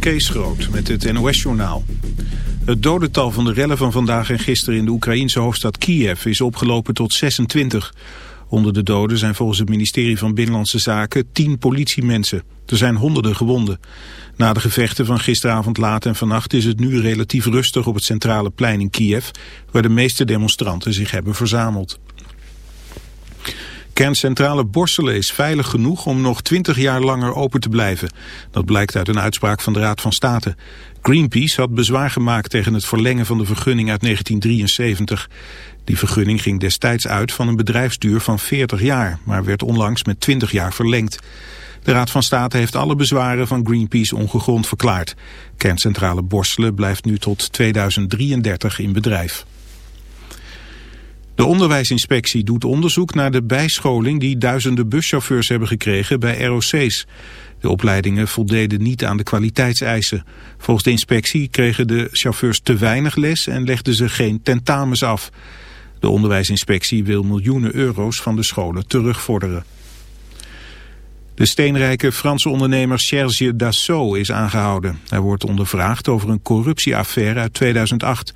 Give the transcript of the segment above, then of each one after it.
Kees Groot met het NOS-journaal. Het dodental van de rellen van vandaag en gisteren in de Oekraïense hoofdstad Kiev is opgelopen tot 26. Onder de doden zijn volgens het ministerie van Binnenlandse Zaken 10 politiemensen. Er zijn honderden gewonden. Na de gevechten van gisteravond laat en vannacht is het nu relatief rustig op het centrale plein in Kiev, waar de meeste demonstranten zich hebben verzameld. Kerncentrale Borselen is veilig genoeg om nog 20 jaar langer open te blijven. Dat blijkt uit een uitspraak van de Raad van State. Greenpeace had bezwaar gemaakt tegen het verlengen van de vergunning uit 1973. Die vergunning ging destijds uit van een bedrijfsduur van 40 jaar, maar werd onlangs met 20 jaar verlengd. De Raad van State heeft alle bezwaren van Greenpeace ongegrond verklaard. Kerncentrale Borselen blijft nu tot 2033 in bedrijf. De onderwijsinspectie doet onderzoek naar de bijscholing die duizenden buschauffeurs hebben gekregen bij ROC's. De opleidingen voldeden niet aan de kwaliteitseisen. Volgens de inspectie kregen de chauffeurs te weinig les en legden ze geen tentamens af. De onderwijsinspectie wil miljoenen euro's van de scholen terugvorderen. De steenrijke Franse ondernemer Serge Dassault is aangehouden. Hij wordt ondervraagd over een corruptieaffaire uit 2008.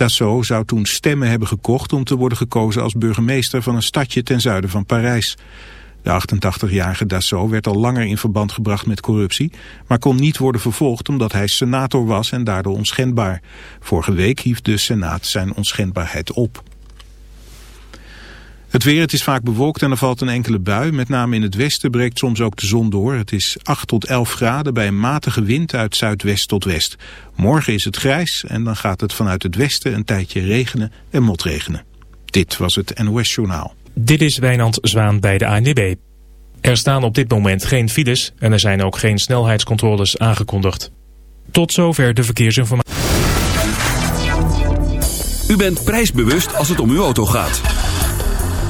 Dassault zou toen stemmen hebben gekocht om te worden gekozen als burgemeester van een stadje ten zuiden van Parijs. De 88-jarige Dassault werd al langer in verband gebracht met corruptie, maar kon niet worden vervolgd omdat hij senator was en daardoor onschendbaar. Vorige week hief de Senaat zijn onschendbaarheid op. Het weer, het is vaak bewolkt en er valt een enkele bui. Met name in het westen breekt soms ook de zon door. Het is 8 tot 11 graden bij een matige wind uit zuidwest tot west. Morgen is het grijs en dan gaat het vanuit het westen een tijdje regenen en motregenen. Dit was het NOS Journaal. Dit is Wijnand Zwaan bij de ANWB. Er staan op dit moment geen files en er zijn ook geen snelheidscontroles aangekondigd. Tot zover de verkeersinformatie. U bent prijsbewust als het om uw auto gaat.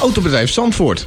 Autobedrijf Zandvoort.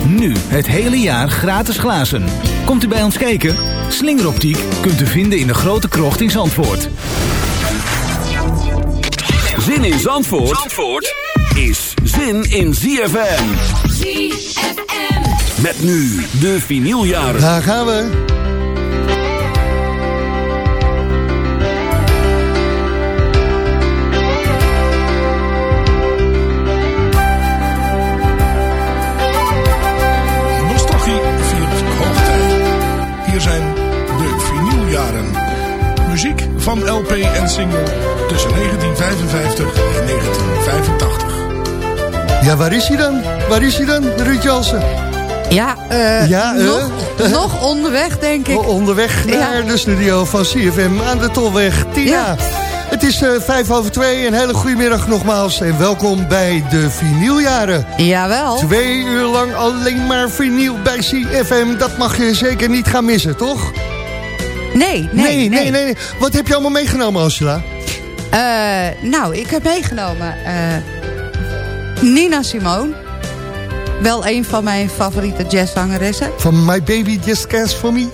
Nu het hele jaar gratis glazen. Komt u bij ons kijken? Slingeroptiek kunt u vinden in de grote krocht in Zandvoort. Zin in Zandvoort, Zandvoort is zin in ZFM. ZFM. Met nu de vinyljaren. Daar gaan we. Van LP en single tussen 1955 en 1985. Ja, waar is hij dan? Waar is hij dan, Ruud Jansen? Ja, uh, ja uh, nog, nog, onderweg, denk ik. Onderweg naar ja. de studio van CFM aan de Tolweg. Tina, ja. het is uh, vijf over twee. Een hele goede middag nogmaals. En welkom bij de vinyljaren. Jawel. Twee uur lang alleen maar vinyl bij CFM. Dat mag je zeker niet gaan missen, toch? Nee, nee, nee. nee, nee, nee. Wat heb je allemaal meegenomen, Angela? nou, ik heb meegenomen Nina Simone. Wel een van mijn favoriete jazzzangeressen. Van My Baby Just Cares For Me?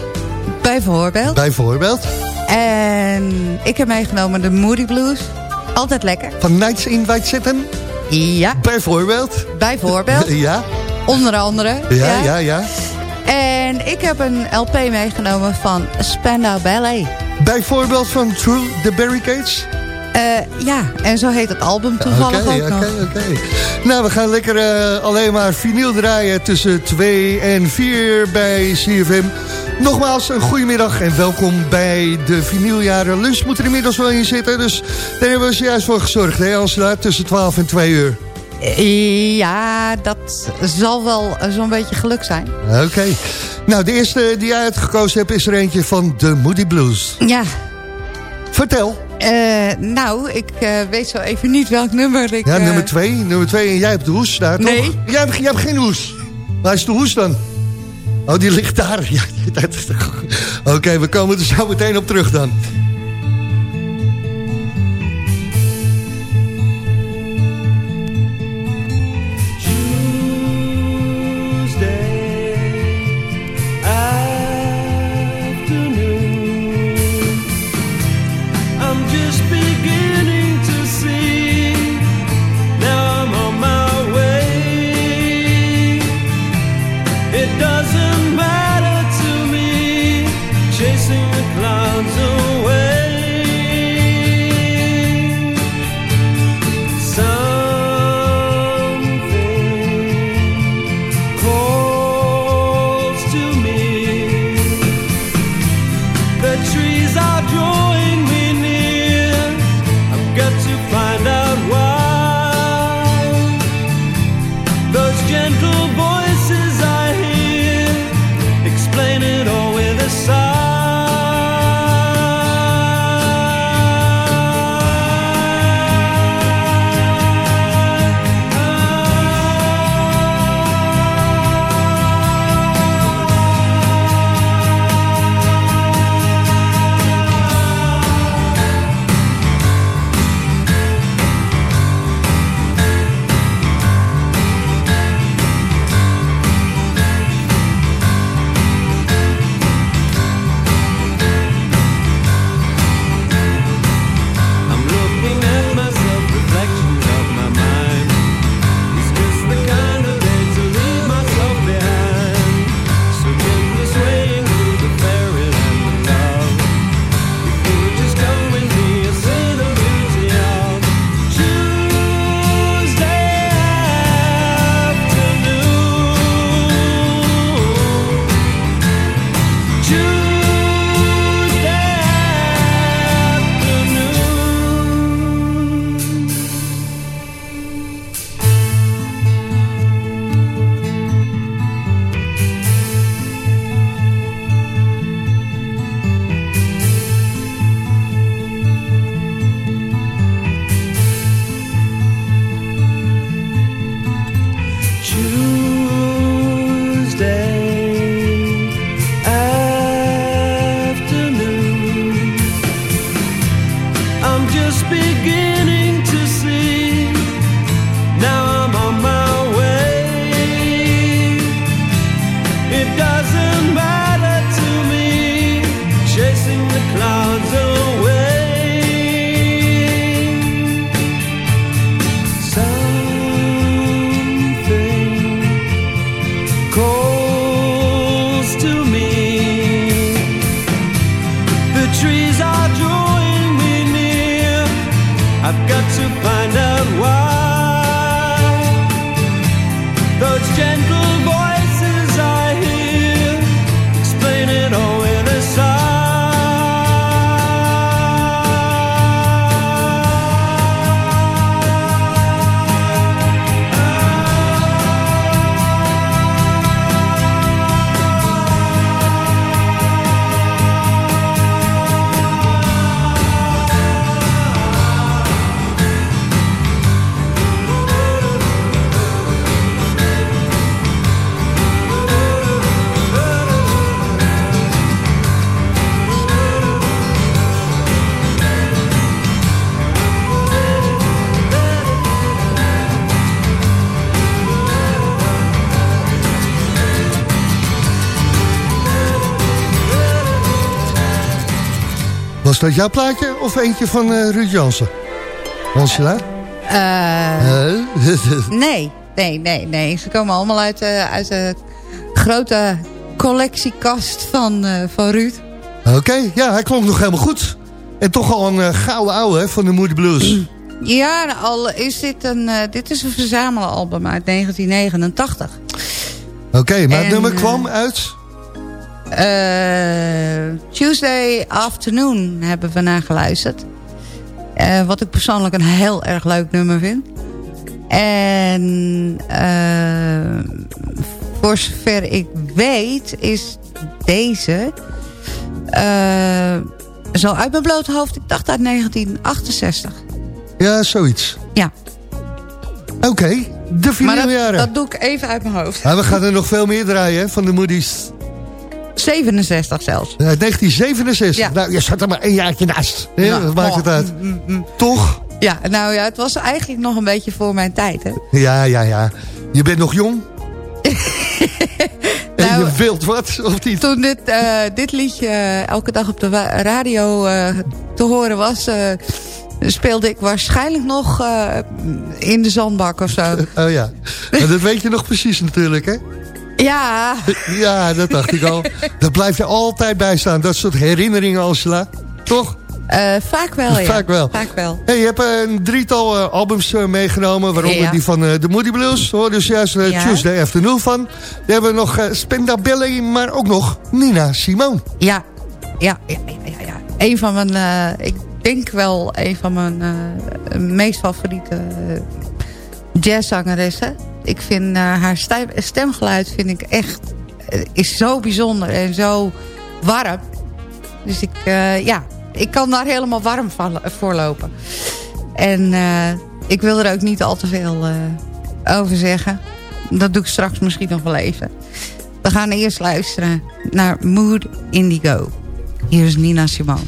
Bijvoorbeeld. Bijvoorbeeld. En ik heb meegenomen de Moody Blues. Altijd lekker. Van Nights in White Zitten? Ja. Bijvoorbeeld. Bijvoorbeeld. ja. Onder andere. Ja, ja, ja, En ik heb een LP meegenomen van Spandau Ballet. Bijvoorbeeld van Through the Barricades? Uh, ja, en zo heet het album toevallig okay, ook okay, nog. Oké, oké. Nou, we gaan lekker uh, alleen maar vinyl draaien tussen 2 en 4 bij CFM. Nogmaals, een goedemiddag en welkom bij de vinyljaren. Lunch moet er inmiddels wel in zitten, dus daar hebben we zojuist voor gezorgd, hè Angela, tussen 12 en 2 uur. Ja, dat zal wel zo'n beetje geluk zijn. Oké. Okay. Nou, de eerste die jij uitgekozen hebt is er eentje van de Moody Blues. Ja. Vertel. Uh, nou, ik uh, weet zo even niet welk nummer ik... Ja, nummer twee. Nummer twee en jij hebt de hoes daar, nee. toch? Jij hebt, jij hebt geen hoes. Waar is de hoes dan? Oh, die ligt daar. Ja, Oké, okay, we komen er zo meteen op terug dan. Was dat jouw plaatje of eentje van uh, Ruud Jansen? Angela? Uh, nee, nee, nee, nee. Ze komen allemaal uit, uh, uit de grote collectiekast van, van Ruud. Oké, okay, ja, hij klonk nog helemaal goed. En toch al een gouden ouwe van de Moody Blues. Ja, al is dit een, dit is een verzamelalbum uit 1989. Oké, okay, maar en, het nummer kwam uit... Uh, Tuesday Afternoon hebben we naar geluisterd. Uh, wat ik persoonlijk een heel erg leuk nummer vind. En uh, voor zover ik weet is deze... zo uit mijn blote hoofd, ik dacht uit 1968. Ja, zoiets. Ja. Oké, okay, de vinyljaren. Dat, dat doe ik even uit mijn hoofd. Ja, we gaan er nog veel meer draaien van de Moody's. 67 zelfs. Ja, 1967. Ja. Nou, je zat er maar een jaartje naast. Ja. Dat maakt het uit. Mm, mm, mm. Toch? Ja, nou ja, het was eigenlijk nog een beetje voor mijn tijd, hè? Ja, ja, ja. Je bent nog jong. nou, en je wilt wat, of niet? Toen dit, uh, dit liedje elke dag op de radio te horen was... Speelde ik waarschijnlijk nog in de zandbak of zo. oh ja, dat weet je nog precies natuurlijk, hè? Ja. Ja, dat dacht ik al. Dat blijft je altijd bijstaan. Dat soort herinneringen, Angela. Toch? Uh, vaak wel, ja. Vaak wel. Vaak wel. Hey, je hebt een drietal uh, albums uh, meegenomen, waaronder ja. die van de Moody Blues. Hoor, dus juist ja. Tuesday Afternoon van. Dan hebben we nog Spendabelli, maar ook nog Nina Simone. Ja, ja, ja, ja. ja. Een van mijn, ik denk wel een van mijn meest favoriete jazzzangeressen ik vind uh, haar stemgeluid vind ik echt, uh, is zo bijzonder en zo warm. Dus ik, uh, ja, ik kan daar helemaal warm van voorlopen. En ik wil er ook niet al te veel over zeggen. Dat doe ik straks misschien nog wel even. We gaan eerst luisteren naar Mood Indigo. Hier is Nina Simone.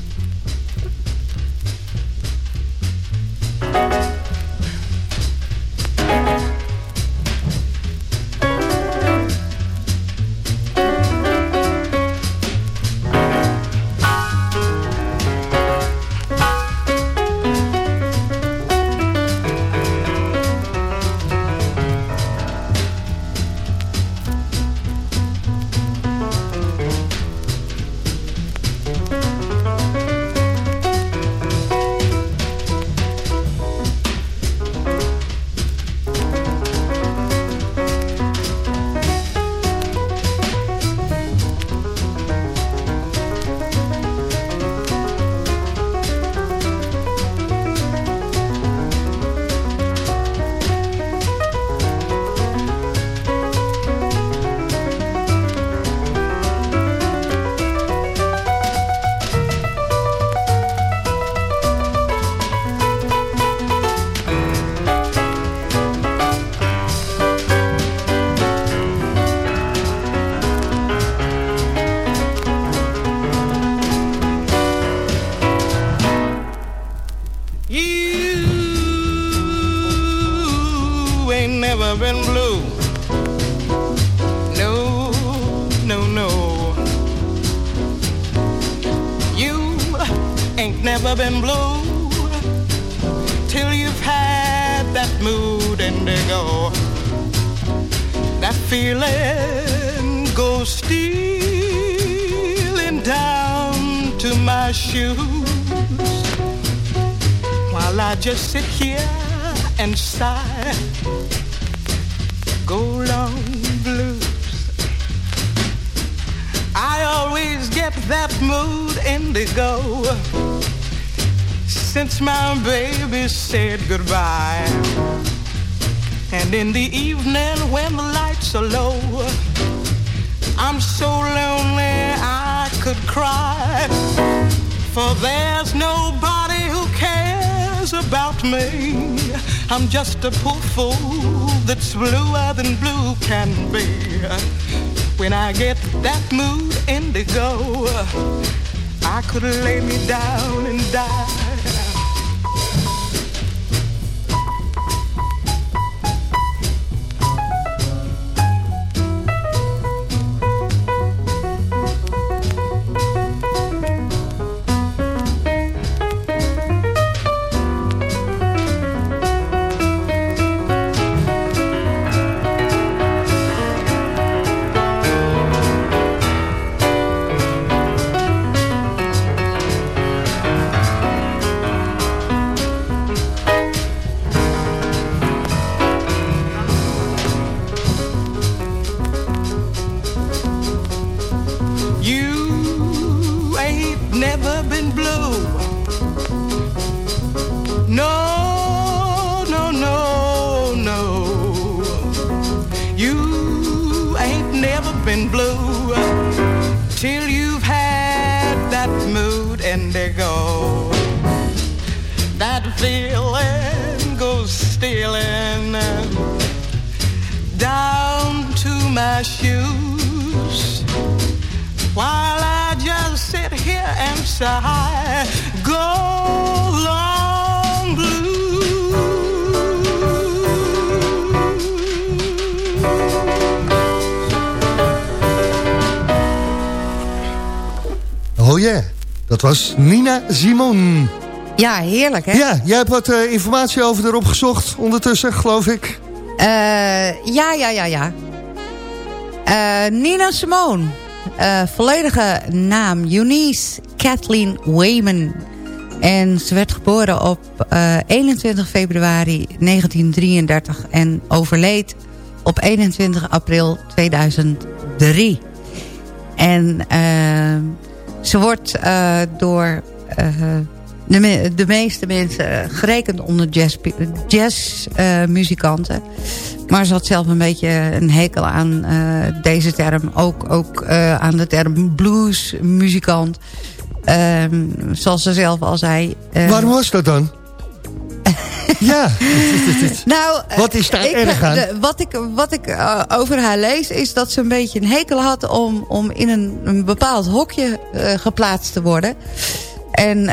Just sit here and sigh. Go long blues. I always get that mood indigo since my baby said goodbye. And in the evening when the lights are low, I'm so lonely I could cry. For there's nobody who cares about me. I'm just a poor fool that's bluer than blue can be. When I get that mood indigo, I could lay me down and die. My shoes while I just sit here and sigh. Go long Oh yeah, dat was Nina Simon. Ja, heerlijk hè? Ja, jij hebt wat eh, informatie over erop gezocht ondertussen, geloof ik. Eh, ja, ja, ja, ja. Eh, Nina Simone. Eh, volledige naam Eunice Kathleen Wayman. En ze werd geboren op eh, 21 februari 1933 en overleed op 21 april 2003. En eh, ze wordt eh, door eh, de, de meeste mensen gerekend onder jazzmuzikanten. Jazz, eh. Maar ze had zelf een beetje een hekel aan eh, deze term. Ook, ook eh, aan de term bluesmuzikant. Ehm, zoals ze zelf al zei. eh, Waarom was dat dan? ja. nou, Wat is daar ik, erg aan? de- wat ik, wat ik over haar lees is dat ze een beetje een hekel had om, om in een, een bepaald hokje geplaatst te worden. En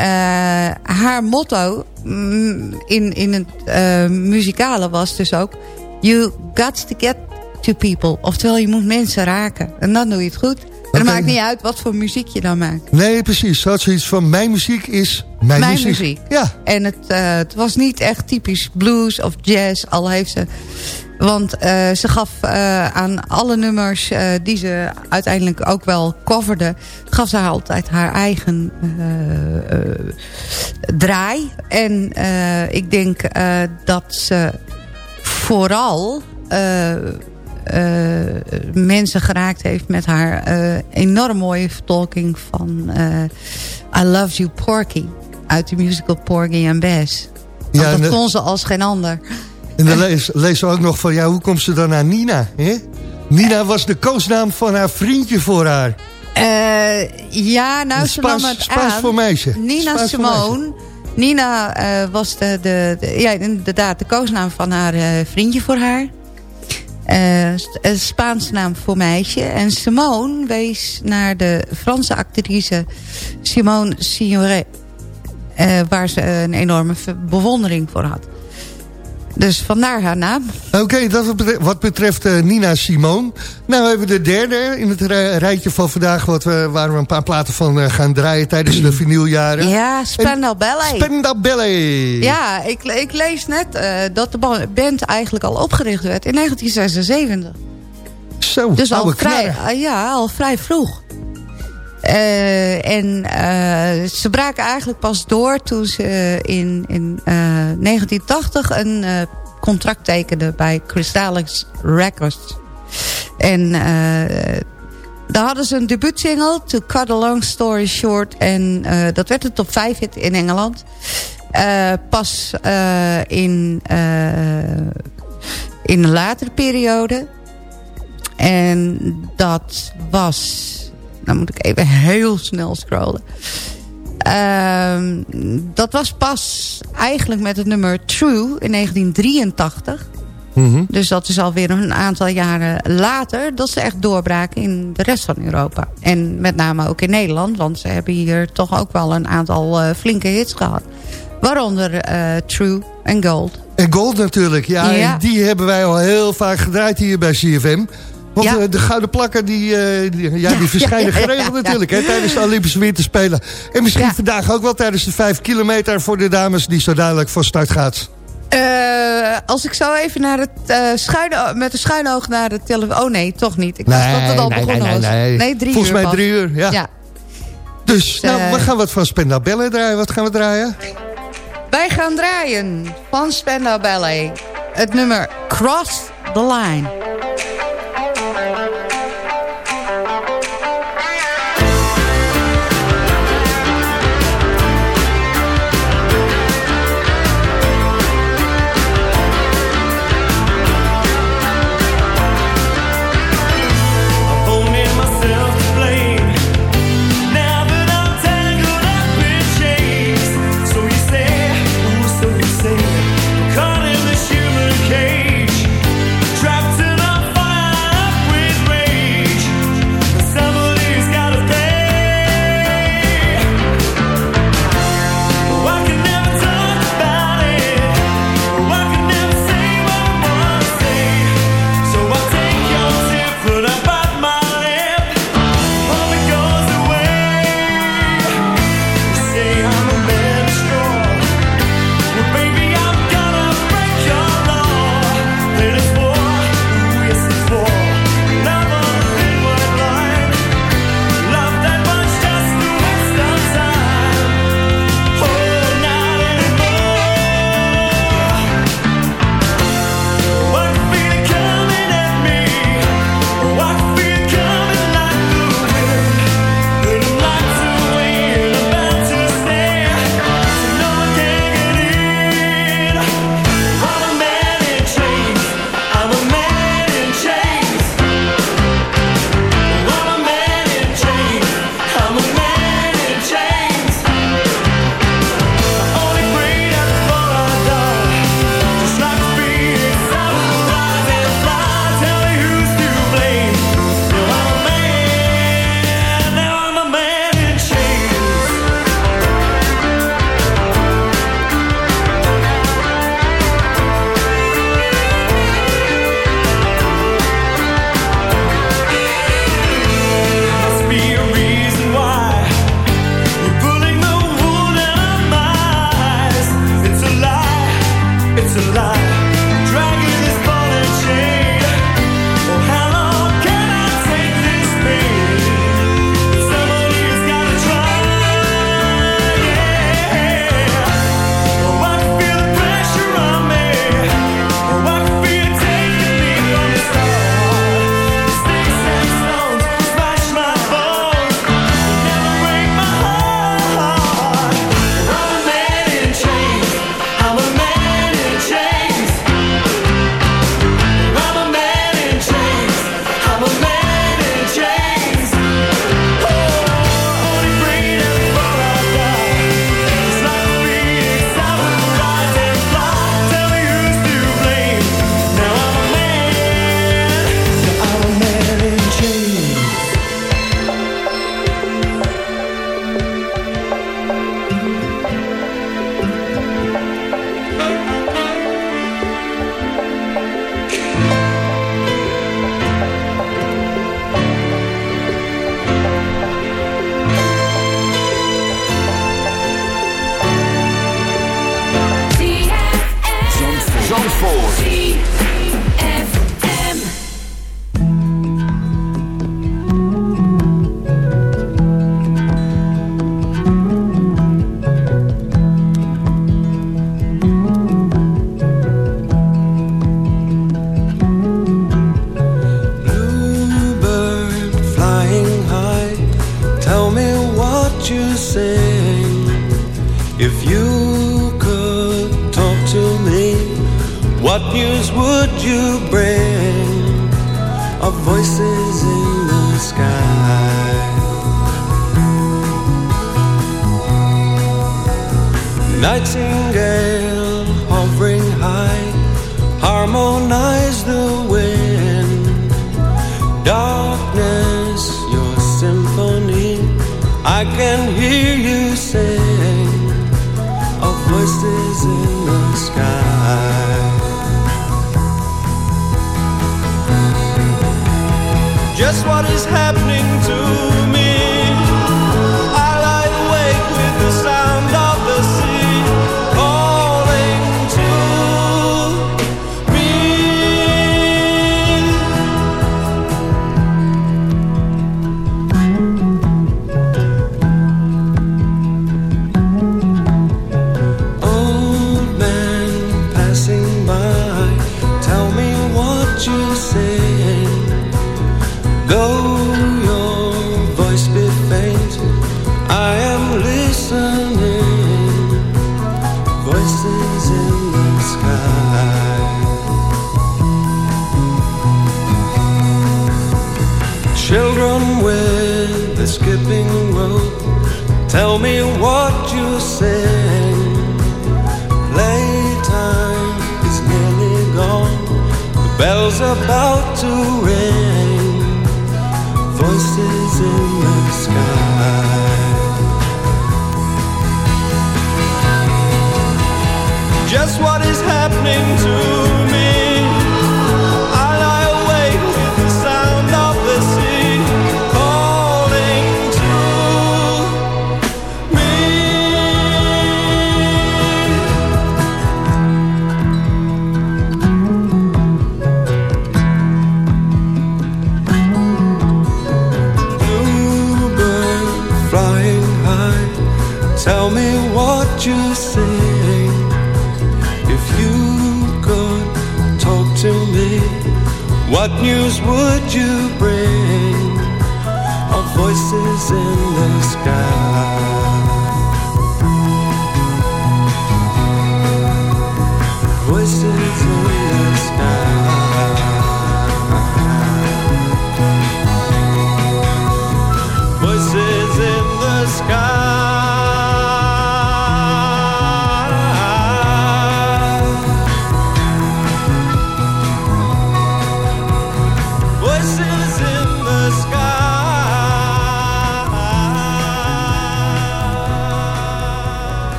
haar motto mm, in, in het muzikale was dus ook... You got to get to people. Oftewel, je moet mensen raken. En dan doe je het goed. En het maakt niet uit wat voor muziek je dan maakt. Nee, precies. Ze had zoiets van, mijn muziek is mijn, Mijn muziek. muziek. Ja. En het, eh, het was niet echt typisch blues of jazz. Al heeft ze... Want eh, ze gaf eh, aan alle nummers die ze uiteindelijk ook wel coverde... gaf ze altijd haar eigen draai. En ik denk dat ze vooral... eh, eh, mensen geraakt heeft met haar eh, enorm mooie vertolking van I Love You Porky uit de musical Porgy and Bess. Want dat de- kon ze als geen ander. En dan lees, lees ze ook nog van, ja, hoe komt ze dan naar Nina? Hè? Nina was de koosnaam van haar vriendje voor haar. Ja, nou, Een ze nam het Spaans aan. voor meisje. Nina Spaans Simone. Nina eh, was de, de, de- ja, inderdaad de koosnaam van haar eh, vriendje voor haar. Eh, een Spaanse naam voor meisje. En Simone wees naar de Franse actrice Simone Signoret. waar ze een enorme bewondering voor had. Dus vandaar haar naam. Oké, dat wat betreft, wat betreft eh, Nina Simone. Nou hebben we de derde in het rij- rijtje van vandaag... Wat we, waar we een paar platen van eh, gaan draaien tijdens de vinyljaren. Ja, Spandau Ballet. Spandau Ballet. Ja, ik, ik lees net eh, dat de ba- band eigenlijk al opgericht werd in 1976. Zo, Dus al vrij, ja, al vrij vroeg. Eh, en eh, ze braken eigenlijk pas door toen ze in, in eh, 1980 een eh, contract tekenden bij Crystallis Records. En daar hadden ze een debuutsingle, To Cut a Long Story Short. En dat werd een top 5 hit in Engeland. Pas in, in een latere periode. En dat was... Nou moet ik even heel snel scrollen. Ehm, dat was pas eigenlijk met het nummer True in 1983. Mhm. Dus dat is alweer een aantal jaren later... dat ze echt doorbraken in de rest van Europa. En met name ook in Nederland. Want ze hebben hier toch ook wel een aantal eh, flinke hits gehad. Waaronder eh, True en Gold. En Gold natuurlijk, ja, Ja. En die hebben wij al heel vaak gedraaid hier bij CFM. Want Ja. eh, de gouden plakken die, eh, die, ja, die verschijnen geregeld natuurlijk hè, tijdens de Olympische Winterspelen. En misschien vandaag ook wel tijdens de 5 kilometer voor de dames die zo dadelijk van start gaat. Eh, als ik zo even naar het, schuine, met een schuine oog naar de telefoon... Oh nee, toch niet. Ik dacht dat het al nee, begonnen nee, was. nee, nee. drie Volgens uur mij pas. drie uur, ja. ja. Dus, nou, we gaan wat van Spendal Bellen draaien. Wat gaan we draaien? Wij gaan draaien van Spandau Ballet. Het nummer Cross the Line.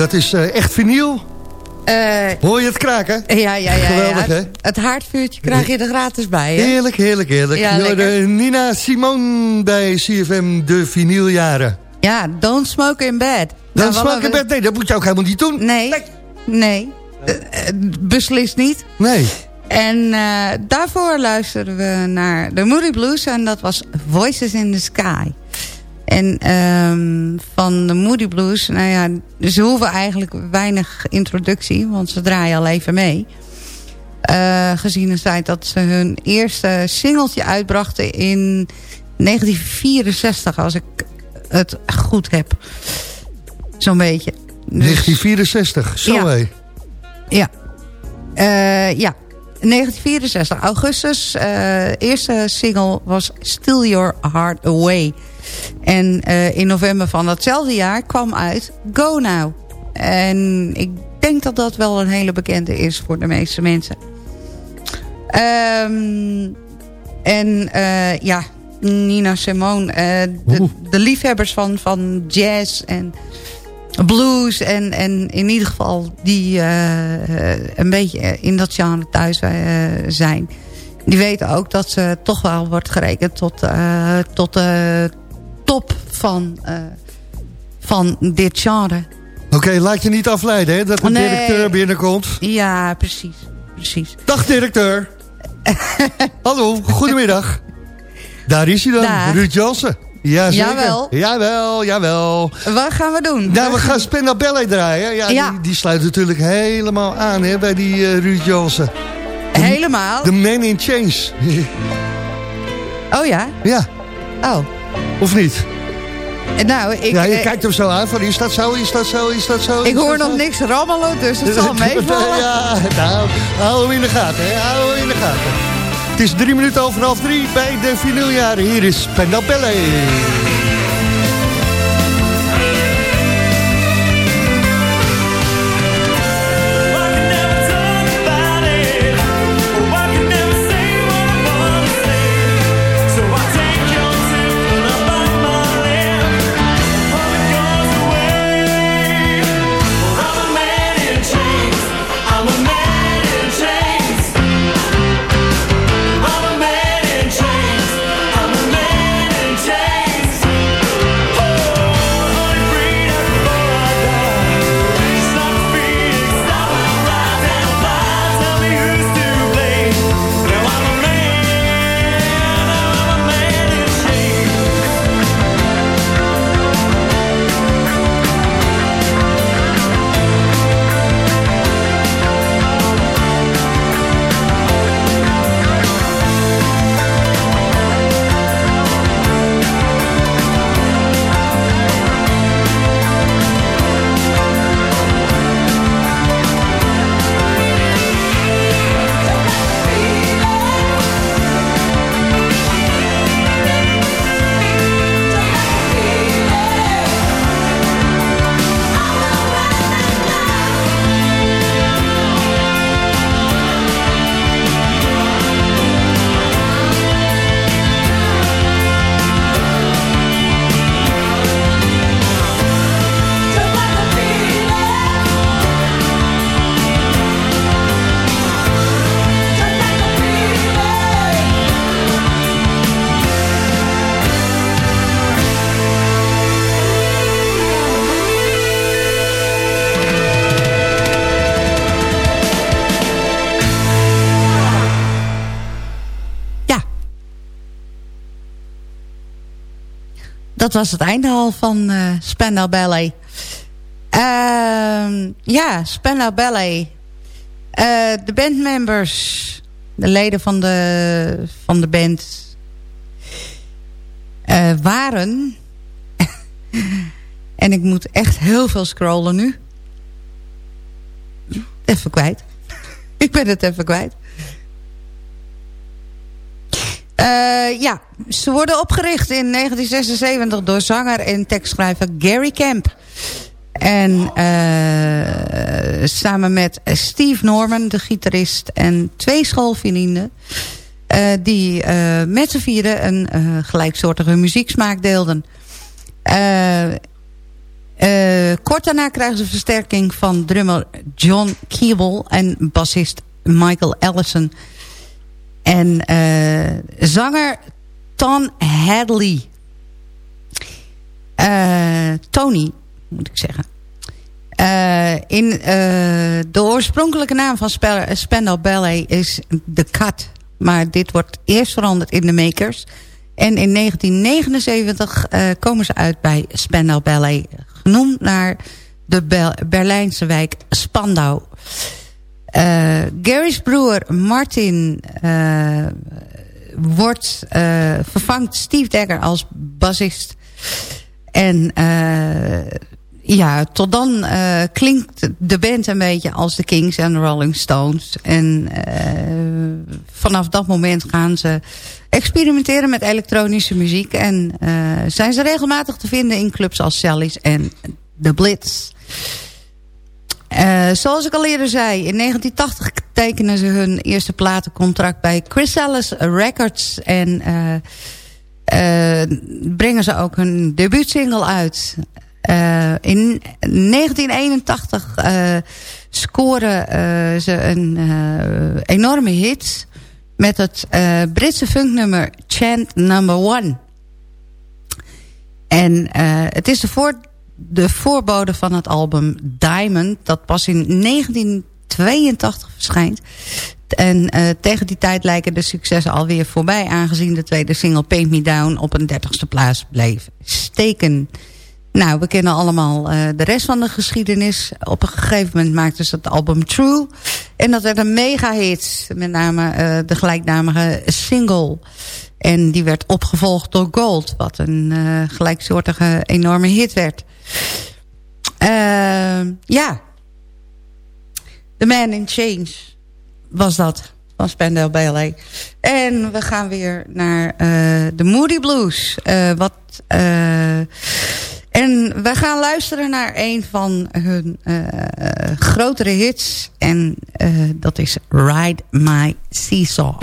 Dat is eh, echt vinyl. Eh, Hoor je het kraken? ja, ja, ja. ja. Geweldig, hè? Het, haardvuurtje krijg je er gratis bij, hè? Heerlijk, heerlijk, heerlijk. Ja, lekker. Nina Simone bij CFM de vinyljaren. Ja, don't smoke in bed. Dan Nou, we- je bed. Nee, dat moet je ook helemaal niet doen. Nee, nee. Eh, eh, beslist niet. Nee. En daarvoor luisterden we naar de Moody Blues en dat was Voices in the Sky. En ehm, van de Moody Blues, nou ja, ze hoeven eigenlijk weinig introductie, want ze draaien al even mee. Eh, gezien het feit dat ze hun eerste singeltje uitbrachten in 1964, als ik het goed heb. Zo'n beetje. Dus- 1964, zo Ja. hé. ja. Eh, ja. 1964, augustus. eh eerste single was Still Your Heart Away. En eh, in november van datzelfde jaar kwam uit Go Now. En ik denk dat dat wel een hele bekende is voor de meeste mensen. Ehm, en eh, ja, Nina Simone. eh, de, de liefhebbers van, van jazz en blues. En, en in ieder geval die een beetje in dat genre thuis zijn. Die weten ook dat ze toch wel wordt gerekend tot, tot de top van, eh, van dit genre. Oké, laat je niet afleiden, hè, dat de Nee. directeur binnenkomt. Ja, precies. precies. Dag, directeur. Hallo, goedemiddag. Daar is hij dan. Ruud Jansen. Ja, zeker. Jawel. Jawel, jawel. Wat gaan we doen? Nou, we gaan Spenda Ballet draaien. Ja, Ja. Die, die sluit natuurlijk helemaal aan hè, bij die eh, Ruud Jansen. Helemaal? The Man in Chains. Oh ja? ja. Oh. Of niet? Nou, ik, ja, je eh, kijkt hem zo aan van is dat zo, is dat zo, is dat zo? ik hoor nog zo? niks rammelen, dus het zal meevallen. ja, nou, hou hem in de gaten, hè. hou hem in de gaten. Het is drie minuten over half drie bij de vinyljaren. Hier is Spenda Dat was het einde al van eh Spandau Ballet. Ehm, ja, Spandau Ballet. Eh, de bandmembers, de leden van de, van de band... eh, waren... en ik moet echt heel veel scrollen nu. even kwijt. ik ben het even kwijt. Uh, ja, ze worden opgericht in 1976 door zanger en tekstschrijver Gary Camp. En uh, samen met Steve Norman, de gitarist, en twee schoolvrienden... Uh, die met z'n vieren een gelijksoortige muzieksmaak deelden. kort daarna krijgen ze versterking van drummer John Keeble en bassist Michael Allison... En uh, zanger Ton Hadley. Uh, Tony, moet ik zeggen. Uh, in, de oorspronkelijke naam van Spandau Ballet is The Cut. Maar dit wordt eerst veranderd in The Makers. En in 1979 komen ze uit bij Spandau Ballet. Genoemd naar de Berlijnse wijk Spandau. Uh, Gary's broer Martin uh, wordt uh, vervangt Steve Dagger als bassist. En ja, tot dan klinkt de band een beetje als de Kings en de Rolling Stones. En vanaf dat moment gaan ze experimenteren met elektronische muziek. En zijn ze regelmatig te vinden in clubs als Sally's en The Blitz. Uh, zoals ik al eerder zei, in 1980 tekenen ze hun eerste platencontract bij Chrysalis Records. En uh, uh, brengen ze ook hun debuutsingle uit. in 1981 scoren ze een enorme hit met het Britse funknummer Chant Number One. En het is de voort de voorbode van het album Diamond... dat pas in 1982 verschijnt. En uh, tegen die tijd lijken de successen alweer voorbij... aangezien de tweede single Paint Me Down op een dertigste plaats bleef steken. Nou, we kennen allemaal uh, de rest van de geschiedenis. Op een gegeven moment maakten ze het album True. En dat werd een mega hit. Met name uh, de gelijknamige single. En die werd opgevolgd door Gold. Wat een gelijksoortige enorme hit werd. Uh, ja. The Man in Change was dat. Van Spandau Ballet. En we gaan weer naar uh, de Moody Blues. Uh, wat, en we gaan luisteren naar een van hun grotere hits. En dat is Ride My Seesaw.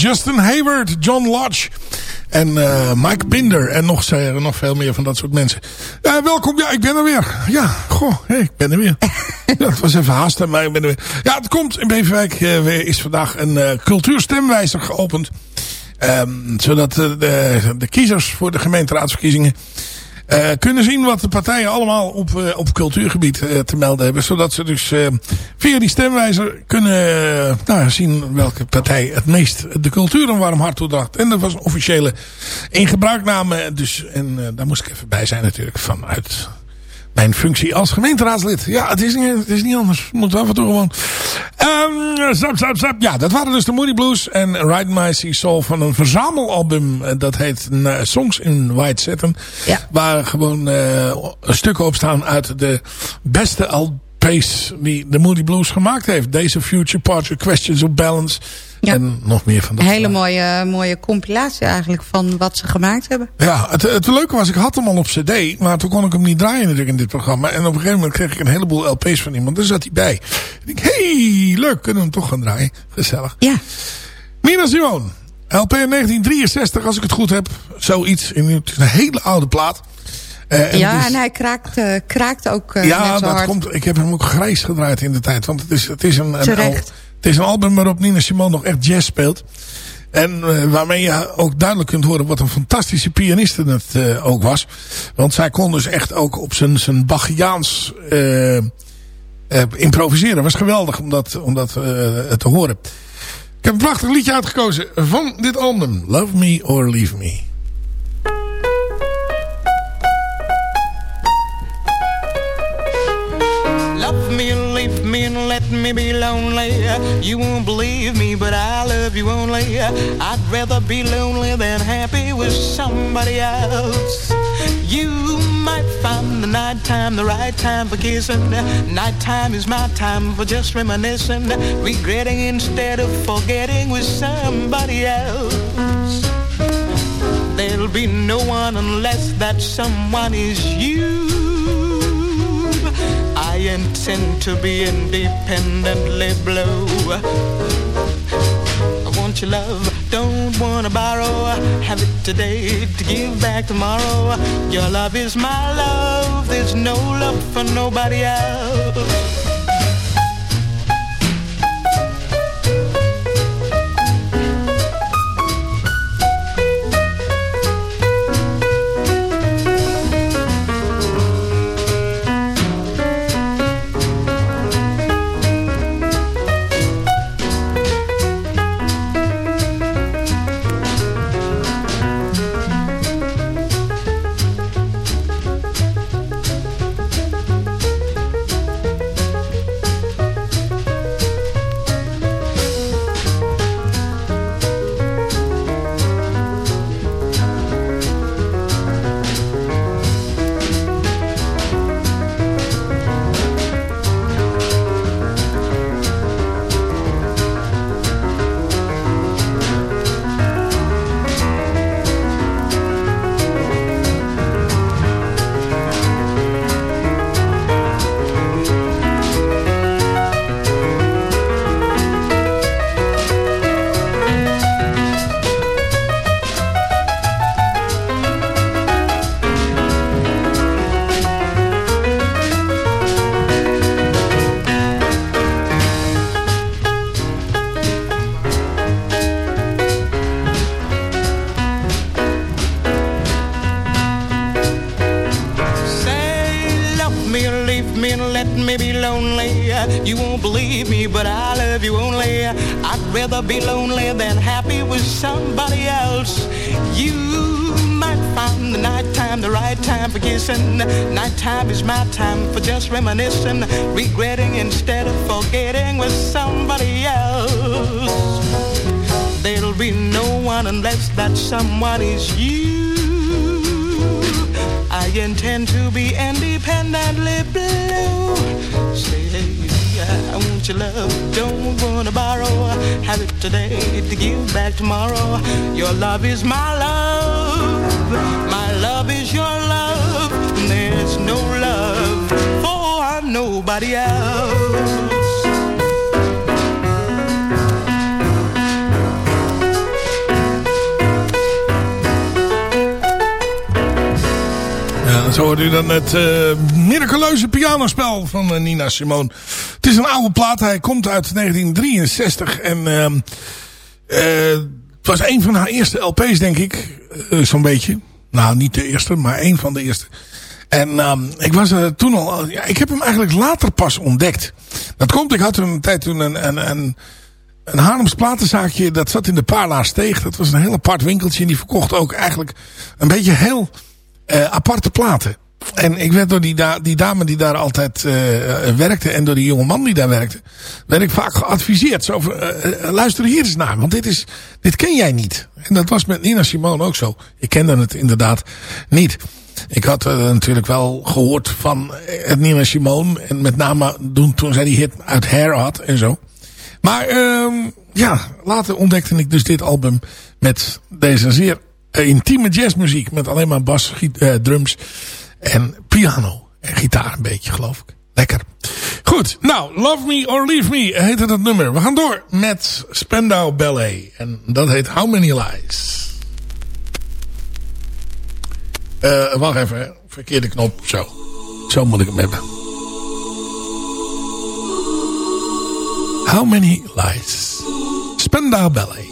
Justin Hayward, John Lodge en uh, Mike Binder. En nog, nog veel meer van dat soort mensen. Uh, welkom, ja, ik ben er weer. Ja, goh, hey, ik ben er weer. ja, het was even haasten, maar ik ben er weer. Ja, het komt in Beverwijk. Uh, weer is vandaag een cultuurstemwijzer geopend. Um, zodat de, de kiezers voor de gemeenteraadsverkiezingen uh, kunnen zien wat de partijen allemaal op, uh, op cultuurgebied uh, te melden hebben. Zodat ze dus via die stemwijzer kunnen nou, zien welke partij het meest de cultuur een warm hart toedraagt. En dat was een officiële ingebruikname. Dus, en daar moest ik even bij zijn natuurlijk vanuit mijn functie als gemeenteraadslid. Ja, het is niet, het is niet anders. Moet af en toe gewoon. Um, zap, zap, zap. Ja, dat waren dus de Moody Blues en Ride My Sea Soul van een verzamelalbum. Dat heet uh, Songs in White Satin. Ja. Waar gewoon uh, stukken op staan uit de beste LP's die de Moody Blues gemaakt heeft. Deze Future Portrait Questions of Balance. Ja. En nog meer van dat. Een hele mooie, mooie compilatie eigenlijk van wat ze gemaakt hebben. Ja, het, het leuke was, ik had hem al op cd, maar toen kon ik hem niet draaien natuurlijk in dit programma. En op een gegeven moment kreeg ik een heleboel LP's van iemand, daar zat hij bij. En ik hey, leuk, kunnen we hem toch gaan draaien. Gezellig. Ja. Nina Simone, LP in 1963, als ik het goed heb. Zoiets, in, het is een hele oude plaat. Uh, en ja, en hij kraakt, uh, kraakt ook uh, Ja, dat hard. komt. Ik heb hem ook grijs gedraaid in de tijd. Want het is, het is een, het is een album waarop Nina Simone nog echt jazz speelt. En waarmee je ook duidelijk kunt horen wat een fantastische pianiste het uh, ook was. Want zij kon dus echt ook op zijn, zijn Bachiaans improviseren. Dat was geweldig om dat, om dat te horen. Ik heb een prachtig liedje uitgekozen van dit album. Love Me or Leave Me. Let me be lonely. You won't believe me, but I love you only. I'd rather be lonely than happy with somebody else. You might find the nighttime the right time for kissing. Nighttime is my time for just reminiscing, regretting instead of forgetting with somebody else. There'll be no one unless that someone is you. I intend to be independently blue. I want your love, don't wanna borrow. Have it today to give back tomorrow. Your love is my love, there's no love for nobody else. Reminiscing, regretting instead of forgetting with somebody else. There'll be no one unless that someone is you. I intend to be independently blue. Say, I want your love, don't wanna borrow. Have it today to give back tomorrow. Your love is my love, my love is your love. There's no love nobody else. zo hoort u dan het eh, miraculeuze pianospel van eh, Nina Simone. Het is een oude plaat, hij komt uit 1963 en ehm, eh, het was een van haar eerste LP's denk ik, zo'n beetje. Nou, niet de eerste, maar een van de eerste. En ehm, ik was er toen al... Ja, ik heb hem eigenlijk later pas ontdekt. Dat komt, ik had toen een tijd toen een... een, een een Haarlems platenzaakje, dat zat in de Paarlaarsteeg. Dat was een heel apart winkeltje. En die verkocht ook eigenlijk een beetje heel uh, aparte platen. En ik werd door die, die dame die daar altijd uh, werkte en door die jonge man die daar werkte, werd ik vaak geadviseerd. Zo uh, luister hier eens naar, want dit, is, dit ken jij niet. En dat was met Nina Simone ook zo. Ik kende het inderdaad niet. Ik had natuurlijk wel gehoord van Nina Simone. En met name toen, toen zij die hit uit Hair had en zo. Maar uh, ja, later ontdekte ik dus dit album met deze zeer uh, intieme jazzmuziek. Met alleen maar bas, uh, drums en piano. En gitaar een beetje geloof ik. Lekker. Goed, nou, Love Me or Leave Me heette dat nummer. We gaan door met Spendau Ballet. En dat heet How Many Lies. Uh, wacht even, verkeerde knop. Zo. Zo moet ik hem hebben. How Many Lies? Spendau Ballet.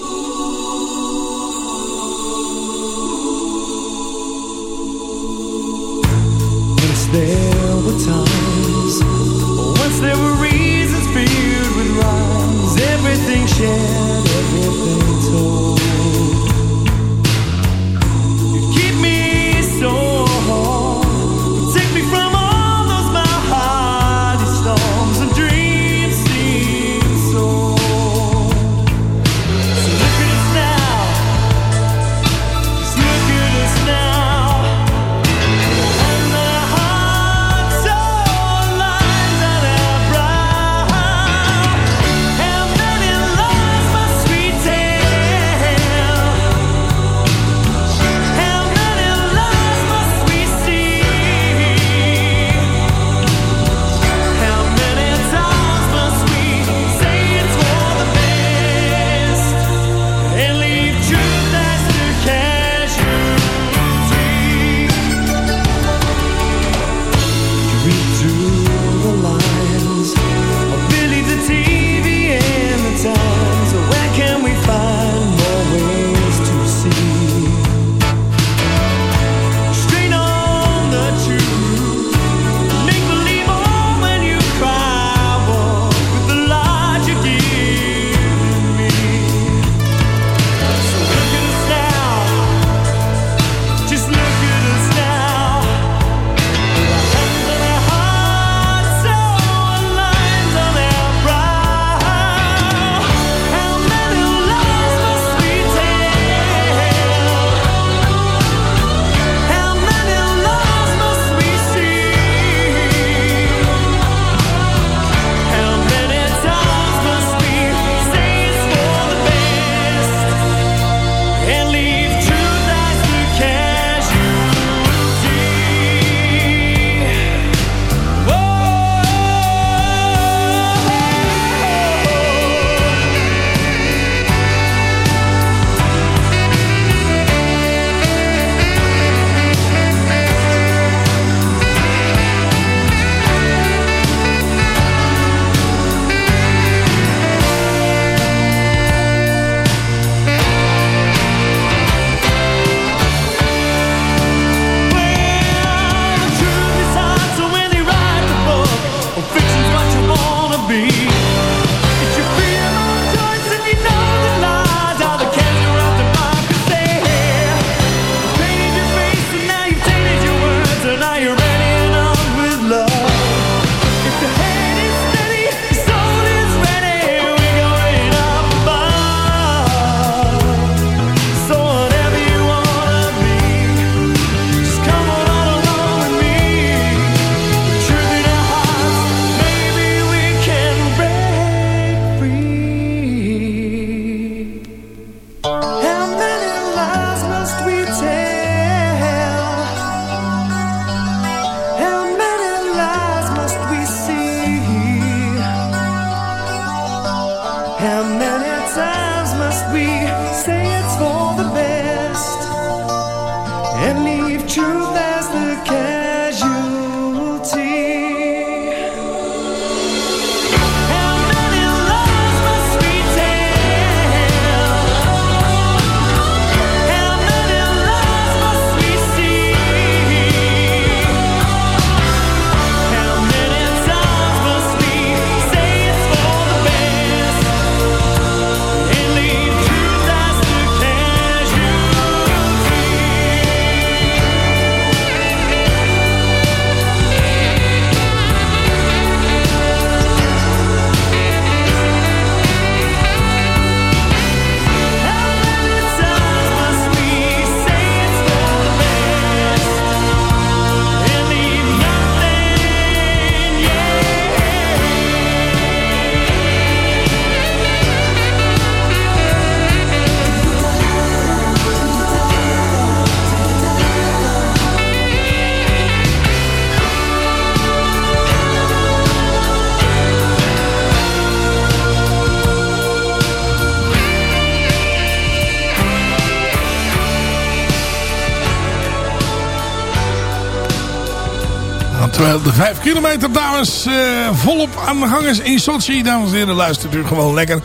5 kilometer, dames, eh, volop aan de gang is in Sochi. Dames en heren, luistert u gewoon lekker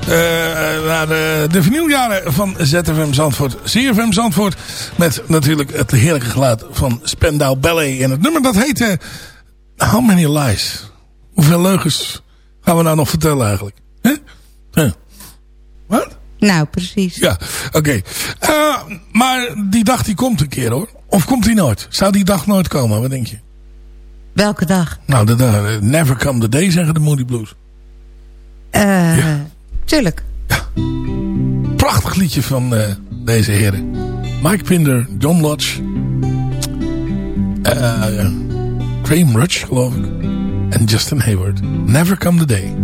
eh, naar de, de van ZFM Zandvoort. CFM Zandvoort. Met natuurlijk het heerlijke geluid van Spendau Ballet. En het nummer dat heette How Many Lies? Hoeveel leugens gaan we nou nog vertellen eigenlijk? Hè? Huh? Wat? Nou, precies. Ja, oké. Eh, maar die dag die komt een keer hoor. Of komt die nooit? Zou die dag nooit komen? Wat denk je? Welke dag? Nou, de, de- never come the day zeggen de Moody Blues. Eh Tuurlijk. Prachtig liedje van eh, deze heren. Mike Pinder, John Lodge. eh Graham Rutsch, geloof ik. En Justin Hayward. Never come the day.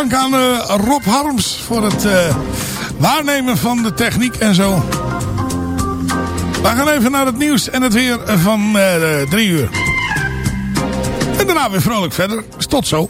Dank aan Rob Harms voor het eh, waarnemen van de techniek en zo. We gaan even naar het nieuws en het weer van eh, drie uur. En daarna weer vrolijk verder. Tot zo.